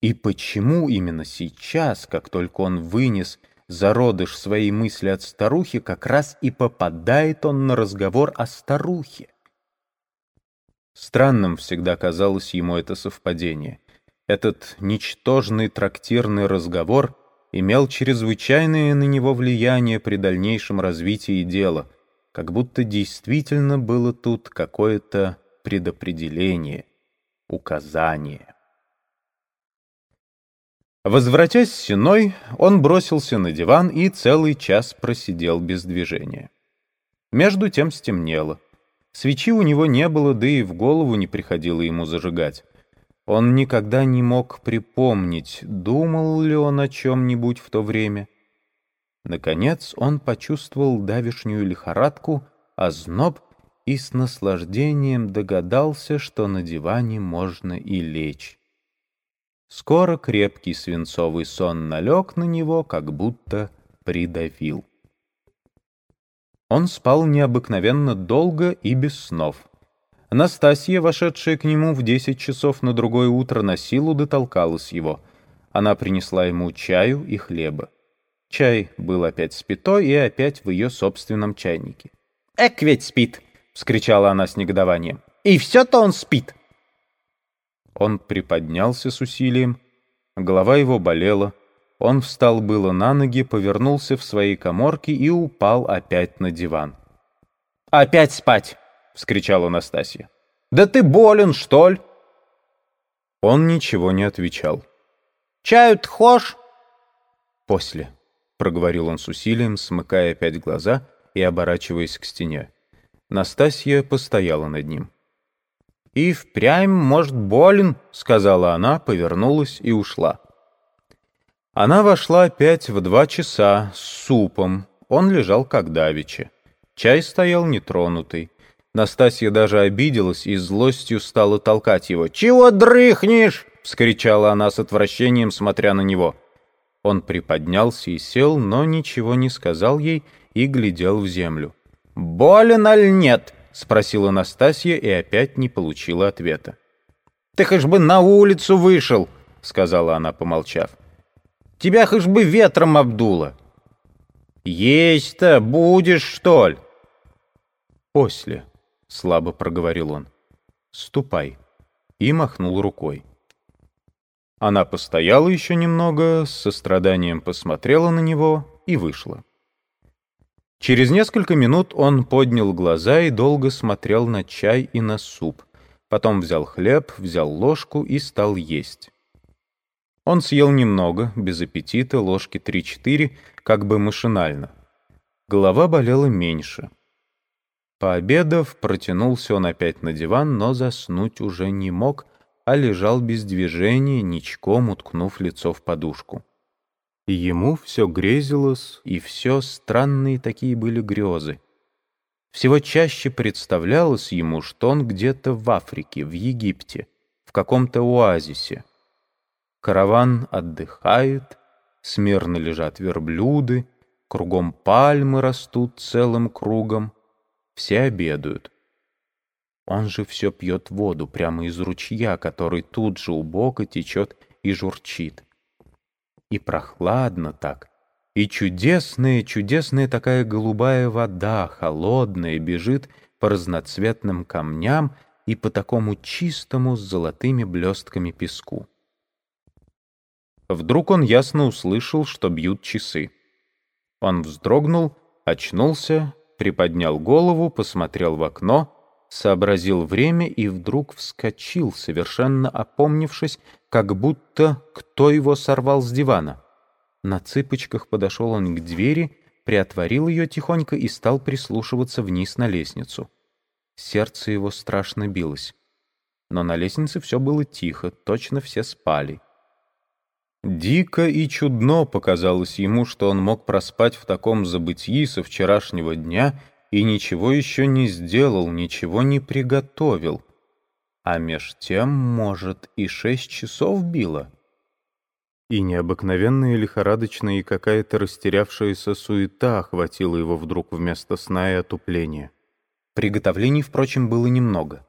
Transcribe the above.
И почему именно сейчас, как только он вынес зародыш своей мысли от старухи, как раз и попадает он на разговор о старухе? Странным всегда казалось ему это совпадение. Этот ничтожный трактирный разговор имел чрезвычайное на него влияние при дальнейшем развитии дела, как будто действительно было тут какое-то предопределение, указание. Возвратясь с сеной, он бросился на диван и целый час просидел без движения. Между тем стемнело. Свечи у него не было, да и в голову не приходило ему зажигать. Он никогда не мог припомнить, думал ли он о чем-нибудь в то время. Наконец он почувствовал давишнюю лихорадку, озноб и с наслаждением догадался, что на диване можно и лечь. Скоро крепкий свинцовый сон налег на него, как будто придавил. Он спал необыкновенно долго и без снов. Настасья, вошедшая к нему в десять часов на другое утро, на силу дотолкалась его. Она принесла ему чаю и хлеба. Чай был опять спитой и опять в ее собственном чайнике. «Эк ведь спит!» — вскричала она с негодованием. «И все-то он спит!» Он приподнялся с усилием, голова его болела. Он встал было на ноги, повернулся в своей коморке и упал опять на диван. «Опять спать!» — вскричала Настасья. «Да ты болен, что ли?» Он ничего не отвечал. «Чаю-то хошь?» «После», — проговорил он с усилием, смыкая опять глаза и оборачиваясь к стене. Настасья постояла над ним. «И впрямь, может, болен», — сказала она, повернулась и ушла. Она вошла опять в два часа с супом. Он лежал как давеча. Чай стоял нетронутый. Настасья даже обиделась и злостью стала толкать его. «Чего дрыхнешь?» — вскричала она с отвращением, смотря на него. Он приподнялся и сел, но ничего не сказал ей и глядел в землю. «Болен аль нет?» — спросила Настасья и опять не получила ответа. «Ты хоть бы на улицу вышел!» — сказала она, помолчав. «Тебя хоть бы ветром обдуло!» «Есть-то будешь, что ли?» «После», — слабо проговорил он. «Ступай». И махнул рукой. Она постояла еще немного, с состраданием посмотрела на него и вышла. Через несколько минут он поднял глаза и долго смотрел на чай и на суп. Потом взял хлеб, взял ложку и стал есть. Он съел немного, без аппетита, ложки три-четыре, как бы машинально. Голова болела меньше. Пообедав, протянулся он опять на диван, но заснуть уже не мог, а лежал без движения, ничком уткнув лицо в подушку. И ему все грезилось, и все странные такие были грезы. Всего чаще представлялось ему, что он где-то в Африке, в Египте, в каком-то оазисе. Караван отдыхает, смирно лежат верблюды, кругом пальмы растут целым кругом, все обедают. Он же все пьет воду прямо из ручья, который тут же у бока течет и журчит и прохладно так, и чудесная, чудесная такая голубая вода, холодная, бежит по разноцветным камням и по такому чистому с золотыми блестками песку. Вдруг он ясно услышал, что бьют часы. Он вздрогнул, очнулся, приподнял голову, посмотрел в окно, сообразил время и вдруг вскочил, совершенно опомнившись, как будто кто его сорвал с дивана. На цыпочках подошел он к двери, приотворил ее тихонько и стал прислушиваться вниз на лестницу. Сердце его страшно билось. Но на лестнице все было тихо, точно все спали. Дико и чудно показалось ему, что он мог проспать в таком забытии со вчерашнего дня и ничего еще не сделал, ничего не приготовил. А меж тем, может, и шесть часов било. И необыкновенная лихорадочная и какая-то растерявшаяся суета охватила его вдруг вместо сна и отупления. Приготовлений, впрочем, было немного.